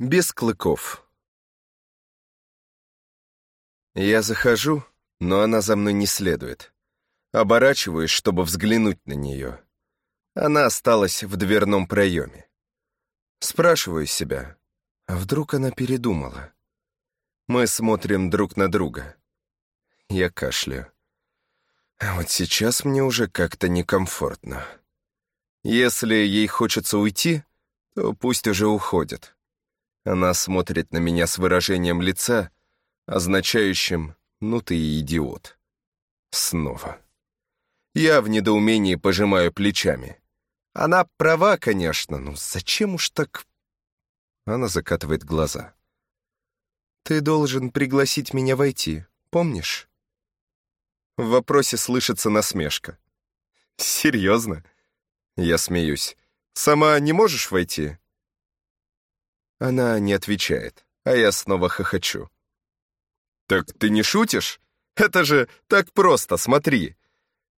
Без клыков. Я захожу, но она за мной не следует. Оборачиваюсь, чтобы взглянуть на нее. Она осталась в дверном проеме. Спрашиваю себя, а вдруг она передумала? Мы смотрим друг на друга. Я кашляю. А вот сейчас мне уже как-то некомфортно. Если ей хочется уйти, то пусть уже уходит. Она смотрит на меня с выражением лица, означающим «ну ты и идиот». Снова. Я в недоумении пожимаю плечами. Она права, конечно, но зачем уж так... Она закатывает глаза. «Ты должен пригласить меня войти, помнишь?» В вопросе слышится насмешка. «Серьезно?» Я смеюсь. «Сама не можешь войти?» Она не отвечает, а я снова хохочу. «Так ты не шутишь? Это же так просто, смотри!»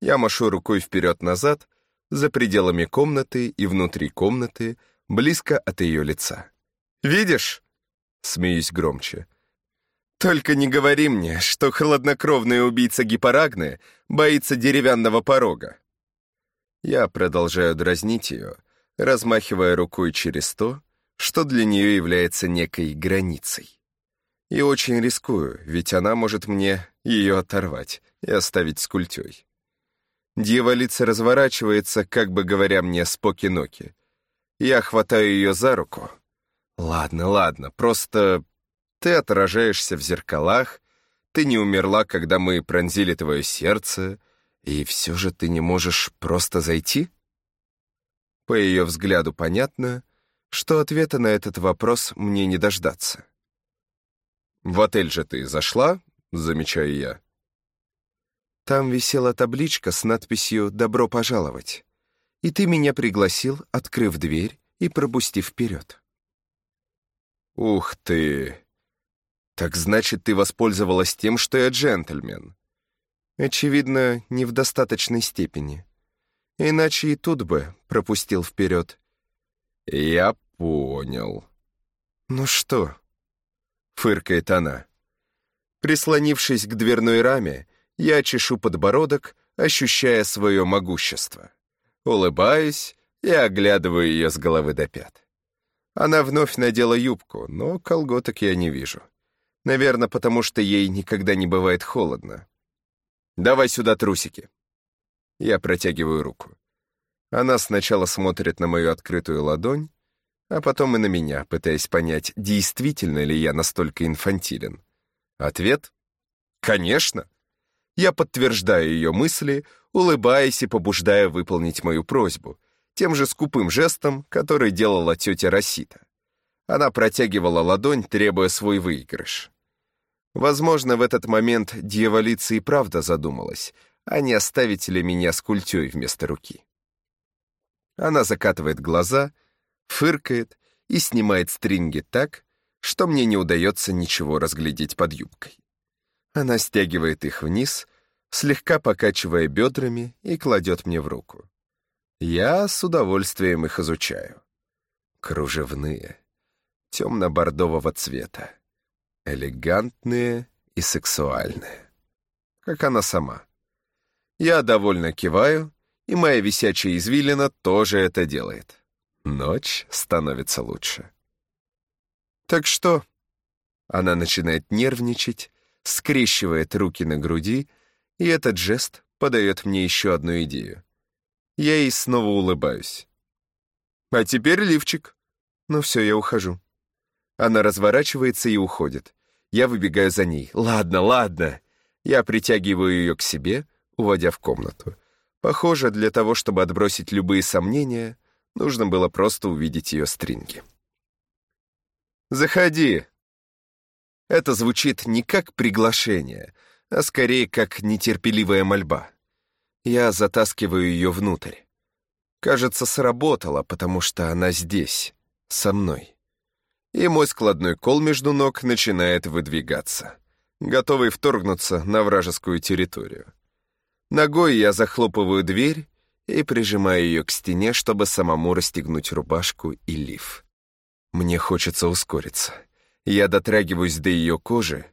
Я машу рукой вперед-назад, за пределами комнаты и внутри комнаты, близко от ее лица. «Видишь?» Смеюсь громче. «Только не говори мне, что хладнокровная убийца Гипарагны боится деревянного порога». Я продолжаю дразнить ее, размахивая рукой через то, что для нее является некой границей. И очень рискую, ведь она может мне ее оторвать и оставить с культей. Дьяволица разворачивается, как бы говоря мне споки-ноки. Я хватаю ее за руку. Ладно, ладно, просто ты отражаешься в зеркалах, ты не умерла, когда мы пронзили твое сердце, и все же ты не можешь просто зайти? По ее взгляду понятно, что ответа на этот вопрос мне не дождаться. «В отель же ты зашла?» — замечаю я. Там висела табличка с надписью «Добро пожаловать», и ты меня пригласил, открыв дверь и пропустив вперед. «Ух ты! Так значит, ты воспользовалась тем, что я джентльмен?» Очевидно, не в достаточной степени. Иначе и тут бы пропустил вперед. «Я понял». «Ну что?» — фыркает она. Прислонившись к дверной раме, я чешу подбородок, ощущая свое могущество. Улыбаюсь и оглядываю ее с головы до пят. Она вновь надела юбку, но колготок я не вижу. Наверное, потому что ей никогда не бывает холодно. «Давай сюда трусики». Я протягиваю руку. Она сначала смотрит на мою открытую ладонь, а потом и на меня, пытаясь понять, действительно ли я настолько инфантилен. Ответ — конечно. Я подтверждаю ее мысли, улыбаясь и побуждая выполнить мою просьбу, тем же скупым жестом, который делала тетя Росита. Она протягивала ладонь, требуя свой выигрыш. Возможно, в этот момент дьяволица и правда задумалась, а не оставить ли меня с культей вместо руки. Она закатывает глаза, фыркает и снимает стринги так, что мне не удается ничего разглядеть под юбкой. Она стягивает их вниз, слегка покачивая бедрами и кладет мне в руку. Я с удовольствием их изучаю. Кружевные, темно-бордового цвета, элегантные и сексуальные. Как она сама. Я довольно киваю и моя висячая извилина тоже это делает. Ночь становится лучше. «Так что?» Она начинает нервничать, скрещивает руки на груди, и этот жест подает мне еще одну идею. Я ей снова улыбаюсь. «А теперь лифчик». «Ну все, я ухожу». Она разворачивается и уходит. Я выбегаю за ней. «Ладно, ладно». Я притягиваю ее к себе, уводя в комнату. Похоже, для того, чтобы отбросить любые сомнения, нужно было просто увидеть ее стринги. «Заходи!» Это звучит не как приглашение, а скорее как нетерпеливая мольба. Я затаскиваю ее внутрь. Кажется, сработало, потому что она здесь, со мной. И мой складной кол между ног начинает выдвигаться, готовый вторгнуться на вражескую территорию. Ногой я захлопываю дверь и прижимаю ее к стене, чтобы самому расстегнуть рубашку и лиф. Мне хочется ускориться. Я дотрагиваюсь до ее кожи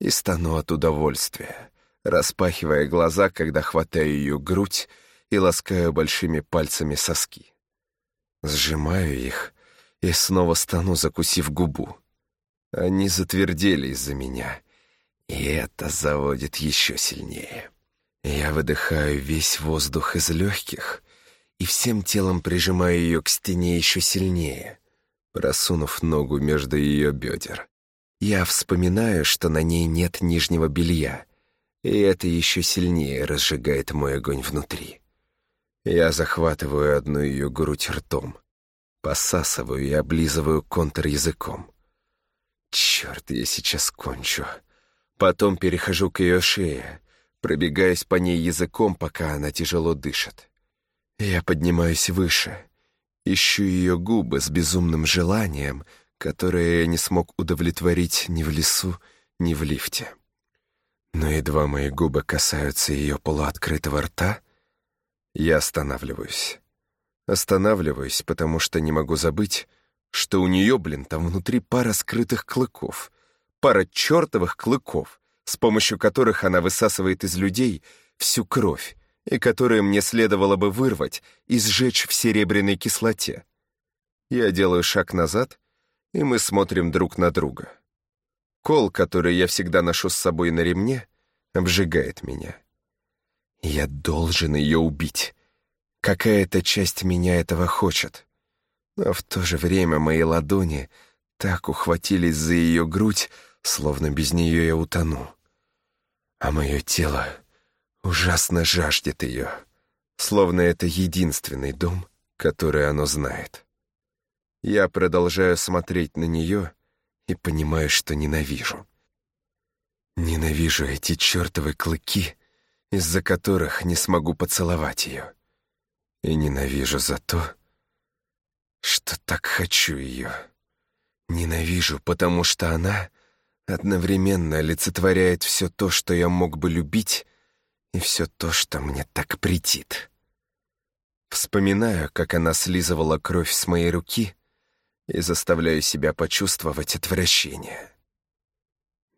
и стану от удовольствия, распахивая глаза, когда хватаю ее грудь и ласкаю большими пальцами соски. Сжимаю их и снова стану, закусив губу. Они затвердели из-за меня, и это заводит еще сильнее. Я выдыхаю весь воздух из легких и всем телом прижимаю ее к стене еще сильнее, просунув ногу между ее бедер. Я вспоминаю, что на ней нет нижнего белья, и это еще сильнее разжигает мой огонь внутри. Я захватываю одну ее грудь ртом, посасываю и облизываю контур языком. Черт, я сейчас кончу. Потом перехожу к ее шее, пробегаясь по ней языком, пока она тяжело дышит. Я поднимаюсь выше, ищу ее губы с безумным желанием, которое я не смог удовлетворить ни в лесу, ни в лифте. Но едва мои губы касаются ее полуоткрытого рта, я останавливаюсь. Останавливаюсь, потому что не могу забыть, что у нее, блин, там внутри пара скрытых клыков, пара чертовых клыков, с помощью которых она высасывает из людей всю кровь, и которые мне следовало бы вырвать и сжечь в серебряной кислоте. Я делаю шаг назад, и мы смотрим друг на друга. Кол, который я всегда ношу с собой на ремне, обжигает меня. Я должен ее убить. Какая-то часть меня этого хочет. Но в то же время мои ладони так ухватились за ее грудь, словно без нее я утону. А мое тело ужасно жаждет ее, словно это единственный дом, который оно знает. Я продолжаю смотреть на нее и понимаю, что ненавижу. Ненавижу эти чертовы клыки, из-за которых не смогу поцеловать ее. И ненавижу за то, что так хочу ее. Ненавижу, потому что она одновременно олицетворяет все то, что я мог бы любить, и все то, что мне так претит. Вспоминаю, как она слизывала кровь с моей руки и заставляю себя почувствовать отвращение.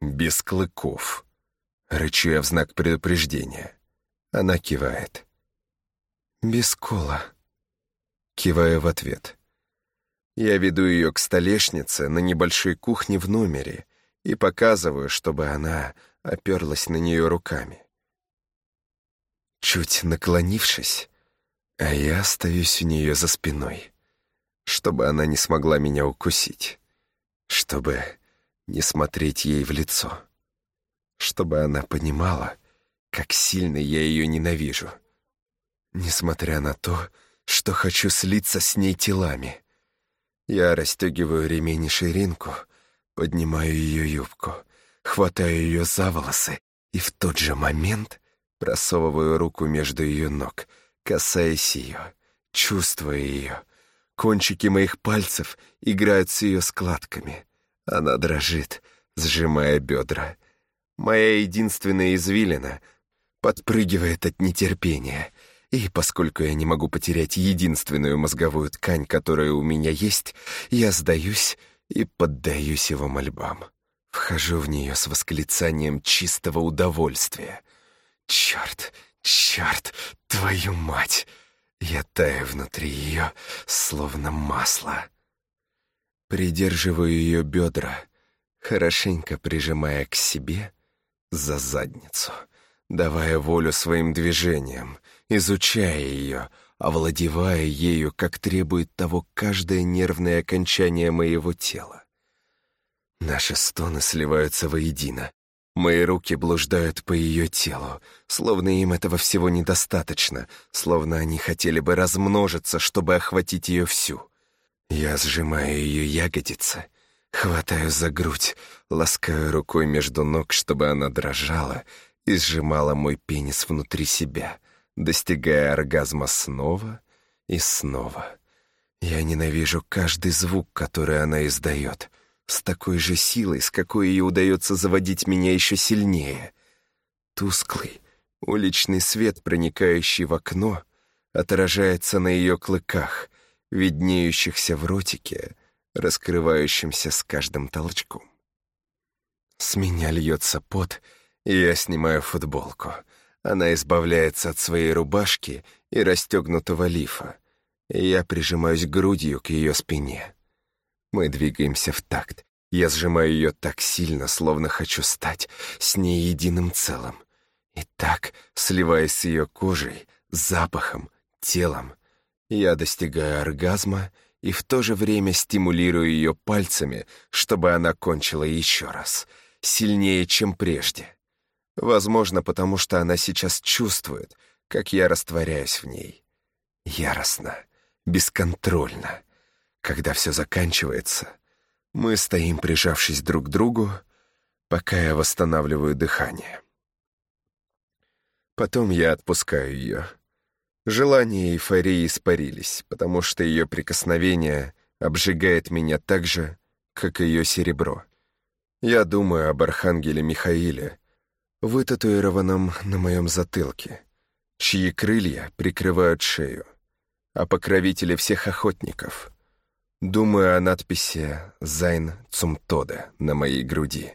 «Без клыков», — рычу я в знак предупреждения. Она кивает. «Без кола», — киваю в ответ. Я веду ее к столешнице на небольшой кухне в номере и показываю, чтобы она оперлась на нее руками. Чуть наклонившись, а я остаюсь у нее за спиной, чтобы она не смогла меня укусить, чтобы не смотреть ей в лицо, чтобы она понимала, как сильно я ее ненавижу, несмотря на то, что хочу слиться с ней телами. Я расстегиваю ремень и ширинку, поднимаю ее юбку, хватаю ее за волосы и в тот же момент просовываю руку между ее ног, касаясь ее, чувствуя ее. Кончики моих пальцев играют с ее складками. Она дрожит, сжимая бедра. Моя единственная извилина подпрыгивает от нетерпения — и поскольку я не могу потерять единственную мозговую ткань, которая у меня есть, я сдаюсь и поддаюсь его мольбам. Вхожу в нее с восклицанием чистого удовольствия. «Черт, черт, твою мать!» Я таю внутри ее, словно масло. Придерживаю ее бедра, хорошенько прижимая к себе за задницу, давая волю своим движениям, изучая ее, овладевая ею, как требует того каждое нервное окончание моего тела. Наши стоны сливаются воедино. Мои руки блуждают по ее телу, словно им этого всего недостаточно, словно они хотели бы размножиться, чтобы охватить ее всю. Я сжимаю ее ягодицы, хватаю за грудь, ласкаю рукой между ног, чтобы она дрожала, и сжимала мой пенис внутри себя — достигая оргазма снова и снова. Я ненавижу каждый звук, который она издает, с такой же силой, с какой ей удается заводить меня еще сильнее. Тусклый, уличный свет, проникающий в окно, отражается на ее клыках, виднеющихся в ротике, раскрывающимся с каждым толчком. С меня льется пот, и я снимаю футболку. Она избавляется от своей рубашки и расстегнутого лифа, я прижимаюсь грудью к ее спине. Мы двигаемся в такт. Я сжимаю ее так сильно, словно хочу стать с ней единым целым. И так, сливаясь с ее кожей, запахом, телом, я достигаю оргазма и в то же время стимулирую ее пальцами, чтобы она кончила еще раз, сильнее, чем прежде. Возможно, потому что она сейчас чувствует, как я растворяюсь в ней. Яростно, бесконтрольно. Когда все заканчивается, мы стоим, прижавшись друг к другу, пока я восстанавливаю дыхание. Потом я отпускаю ее. Желание и эйфории испарились, потому что ее прикосновение обжигает меня так же, как ее серебро. Я думаю об архангеле Михаиле, вытатуированном на моем затылке, чьи крылья прикрывают шею, о покровителе всех охотников. Думаю о надписи «Зайн Цумтода» на моей груди,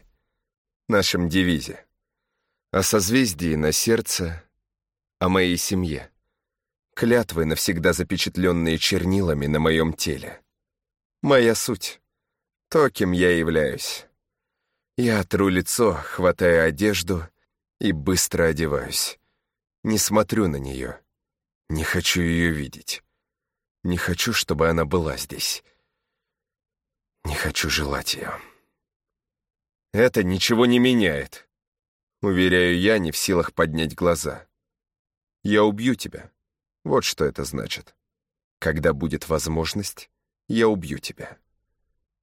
нашем девизе, о созвездии на сердце, о моей семье, клятвы, навсегда запечатленные чернилами на моем теле. Моя суть, то, кем я являюсь. Я тру лицо, хватаю одежду и быстро одеваюсь. Не смотрю на нее. Не хочу ее видеть. Не хочу, чтобы она была здесь. Не хочу желать ее. Это ничего не меняет. Уверяю я, не в силах поднять глаза. Я убью тебя. Вот что это значит. Когда будет возможность, я убью тебя.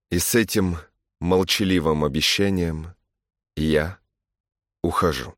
И с этим молчаливым обещанием я ухожу.